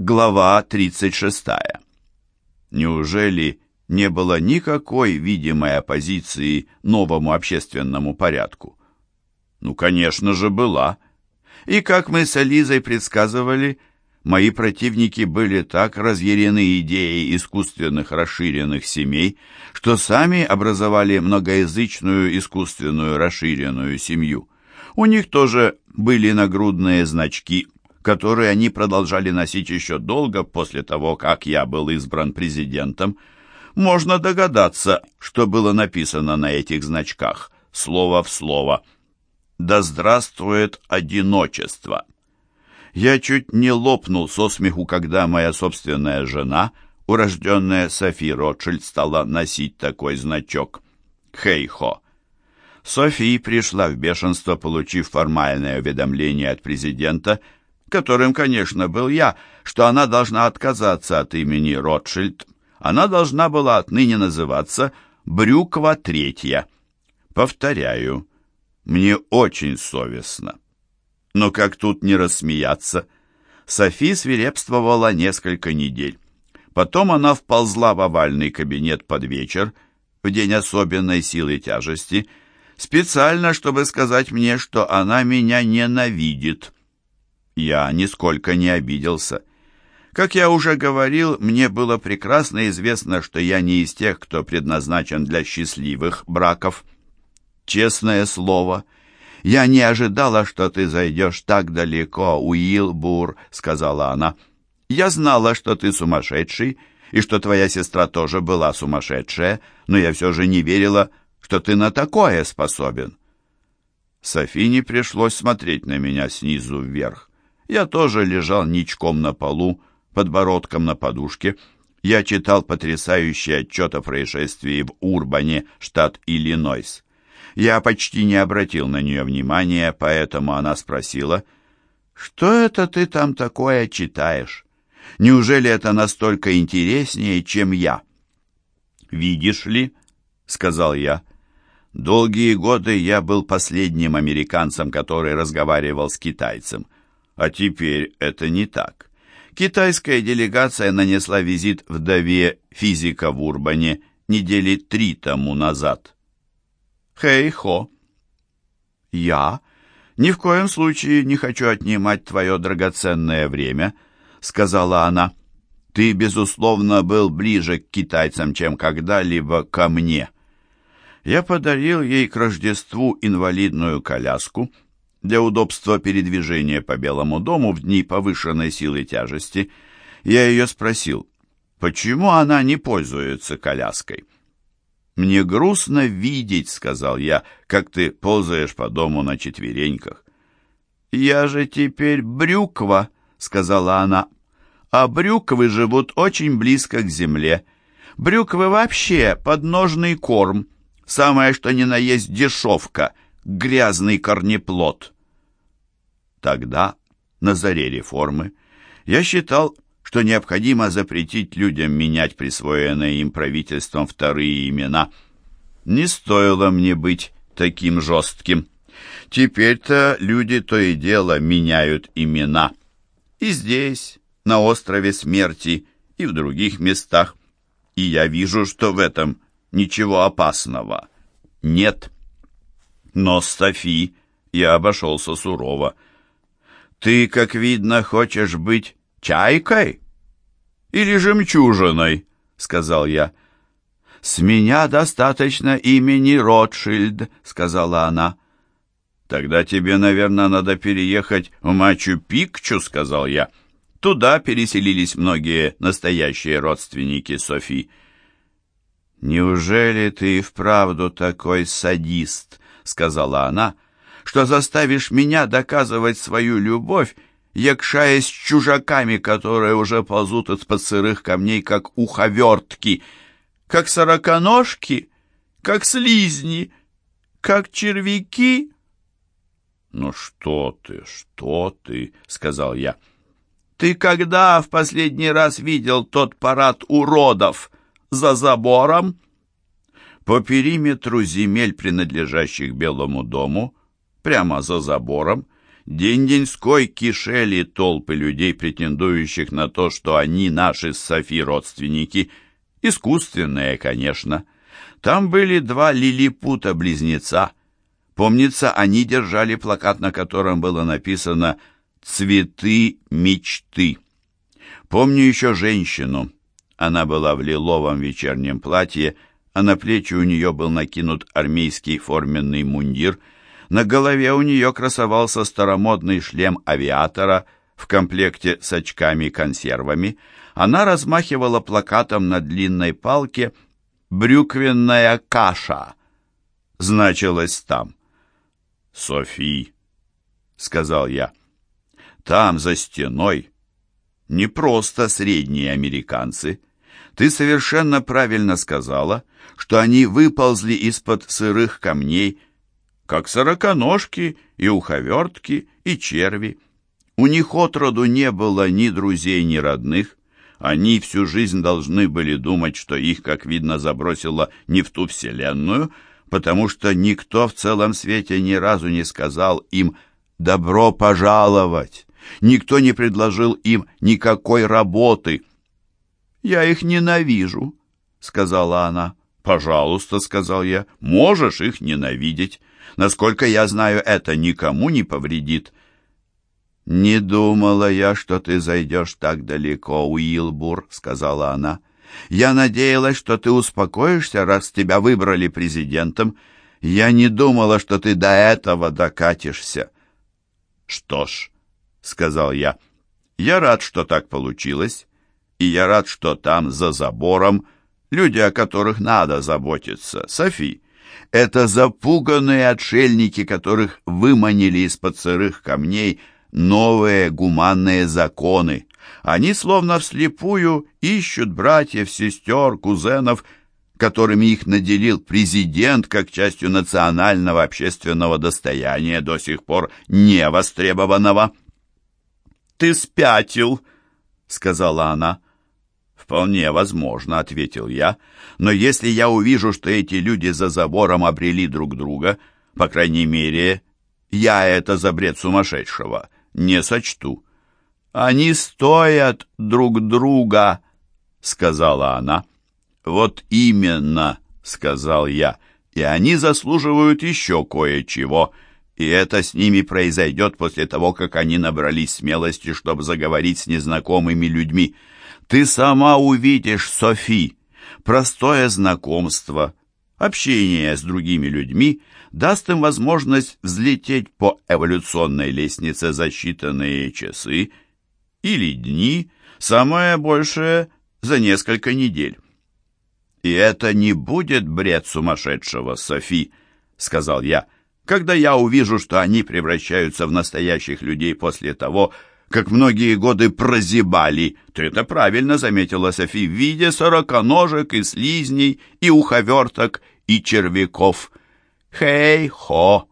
Глава 36. Неужели не было никакой видимой оппозиции новому общественному порядку? Ну, конечно же, была. И, как мы с Элизой предсказывали, мои противники были так разъярены идеей искусственных расширенных семей, что сами образовали многоязычную искусственную расширенную семью. У них тоже были нагрудные значки которые они продолжали носить еще долго после того, как я был избран президентом. Можно догадаться, что было написано на этих значках, слово в слово. «Да здравствует одиночество!» Я чуть не лопнул со смеху, когда моя собственная жена, урожденная Софи Ротшильд, стала носить такой значок. Хей-хо! Софи пришла в бешенство, получив формальное уведомление от президента – которым, конечно, был я, что она должна отказаться от имени Ротшильд. Она должна была отныне называться Брюква Третья. Повторяю, мне очень совестно. Но как тут не рассмеяться? Софи свирепствовала несколько недель. Потом она вползла в овальный кабинет под вечер, в день особенной силы тяжести, специально, чтобы сказать мне, что она меня ненавидит. Я нисколько не обиделся. Как я уже говорил, мне было прекрасно известно, что я не из тех, кто предназначен для счастливых браков. Честное слово, я не ожидала, что ты зайдешь так далеко, Уилбур, сказала она. Я знала, что ты сумасшедший, и что твоя сестра тоже была сумасшедшая, но я все же не верила, что ты на такое способен. Софине пришлось смотреть на меня снизу вверх. Я тоже лежал ничком на полу, подбородком на подушке. Я читал потрясающий отчет о происшествии в Урбане, штат Иллинойс. Я почти не обратил на нее внимания, поэтому она спросила, «Что это ты там такое читаешь? Неужели это настолько интереснее, чем я?» «Видишь ли», — сказал я, — «долгие годы я был последним американцем, который разговаривал с китайцем. А теперь это не так. Китайская делегация нанесла визит вдове физика в Урбане недели три тому назад. Хей-хо. Я ни в коем случае не хочу отнимать твое драгоценное время, сказала она. Ты, безусловно, был ближе к китайцам, чем когда-либо ко мне. Я подарил ей к Рождеству инвалидную коляску — для удобства передвижения по Белому дому в дни повышенной силы тяжести, я ее спросил, почему она не пользуется коляской. «Мне грустно видеть», — сказал я, — «как ты ползаешь по дому на четвереньках». «Я же теперь брюква», — сказала она, — «а брюквы живут очень близко к земле. Брюквы вообще подножный корм, самое что ни на есть дешевка, грязный корнеплод». Тогда, на заре реформы, я считал, что необходимо запретить людям менять присвоенные им правительством вторые имена. Не стоило мне быть таким жестким. Теперь-то люди то и дело меняют имена. И здесь, на острове Смерти, и в других местах. И я вижу, что в этом ничего опасного нет. Но с Софи я обошелся сурово. Ты, как видно, хочешь быть чайкой или жемчужиной, сказал я. С меня достаточно имени Ротшильд, сказала она. Тогда тебе, наверное, надо переехать в Мачу-Пикчу, сказал я. Туда переселились многие настоящие родственники Софи. «Неужели ты и вправду такой садист?» — сказала она, что заставишь меня доказывать свою любовь, якшаясь с чужаками, которые уже ползут из-под сырых камней, как уховертки, как сороконожки, как слизни, как червяки. «Ну что ты, что ты?» — сказал я. «Ты когда в последний раз видел тот парад уродов за забором?» По периметру земель, принадлежащих Белому дому, прямо за забором, День-деньской кишели толпы людей, претендующих на то, что они наши с Софи родственники. Искусственные, конечно. Там были два лилипута-близнеца. Помнится, они держали плакат, на котором было написано «Цветы мечты». Помню еще женщину. Она была в лиловом вечернем платье, а на плечи у нее был накинут армейский форменный мундир — на голове у нее красовался старомодный шлем авиатора в комплекте с очками-консервами. Она размахивала плакатом на длинной палке «Брюквенная каша». Значилось там. «Софи», — сказал я, — «там, за стеной, не просто средние американцы. Ты совершенно правильно сказала, что они выползли из-под сырых камней, как сороконожки и уховертки и черви. У них отроду не было ни друзей, ни родных. Они всю жизнь должны были думать, что их, как видно, забросило не в ту вселенную, потому что никто в целом свете ни разу не сказал им «добро пожаловать». Никто не предложил им никакой работы. «Я их ненавижу», — сказала она. «Пожалуйста», — сказал я, — «можешь их ненавидеть. Насколько я знаю, это никому не повредит». «Не думала я, что ты зайдешь так далеко, Уилбур», — сказала она. «Я надеялась, что ты успокоишься, раз тебя выбрали президентом. Я не думала, что ты до этого докатишься». «Что ж», — сказал я, — «я рад, что так получилось, и я рад, что там, за забором, люди, о которых надо заботиться. Софи, это запуганные отшельники, которых выманили из-под сырых камней новые гуманные законы. Они словно вслепую ищут братьев, сестер, кузенов, которыми их наделил президент как частью национального общественного достояния, до сих пор не востребованного. «Ты спятил», — сказала она. «Вполне возможно», — ответил я. «Но если я увижу, что эти люди за забором обрели друг друга, по крайней мере, я это за бред сумасшедшего не сочту». «Они стоят друг друга», — сказала она. «Вот именно», — сказал я, — «и они заслуживают еще кое-чего». И это с ними произойдет после того, как они набрались смелости, чтобы заговорить с незнакомыми людьми. Ты сама увидишь, Софи, простое знакомство, общение с другими людьми даст им возможность взлететь по эволюционной лестнице за считанные часы или дни, самое большее за несколько недель. «И это не будет бред сумасшедшего, Софи», — сказал я, «когда я увижу, что они превращаются в настоящих людей после того, как многие годы прозябали. Ты это правильно заметила, Софи, в виде сороконожек и слизней, и уховерток, и червяков. Хей-хо!